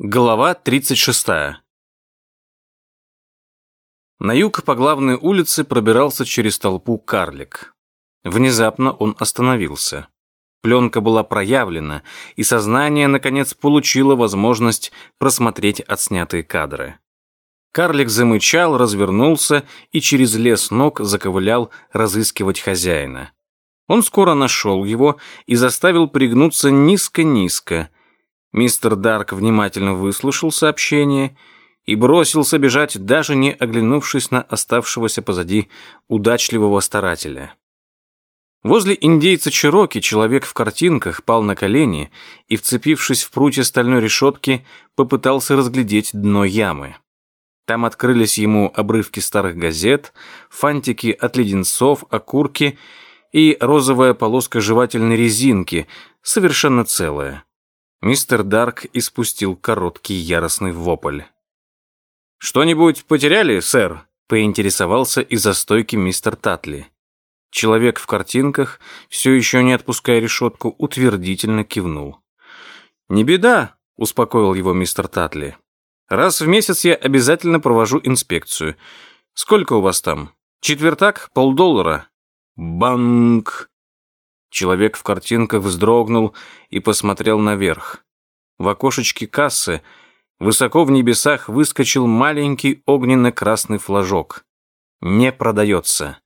Глава 36. На юг по главной улице пробирался через толпу карлик. Внезапно он остановился. Пленка была проявлена, и сознание, наконец, получило возможность просмотреть отснятые кадры. Карлик замычал, развернулся и через лес ног заковылял разыскивать хозяина. Он скоро нашел его и заставил пригнуться низко-низко, Мистер Дарк внимательно выслушал сообщение и бросился бежать, даже не оглянувшись на оставшегося позади удачливого старателя. Возле индейца Чироки человек в картинках пал на колени и, вцепившись в прутья стальной решетки, попытался разглядеть дно ямы. Там открылись ему обрывки старых газет, фантики от леденцов, окурки и розовая полоска жевательной резинки, совершенно целая. Мистер Дарк испустил короткий яростный вопль. «Что-нибудь потеряли, сэр?» — поинтересовался из-за стойки мистер Татли. Человек в картинках, все еще не отпуская решетку, утвердительно кивнул. «Не беда», — успокоил его мистер Татли. «Раз в месяц я обязательно провожу инспекцию. Сколько у вас там? Четвертак? Полдоллара?» «Банк!» Человек в картинках вздрогнул и посмотрел наверх. В окошечке кассы высоко в небесах выскочил маленький огненно-красный флажок. «Не продается».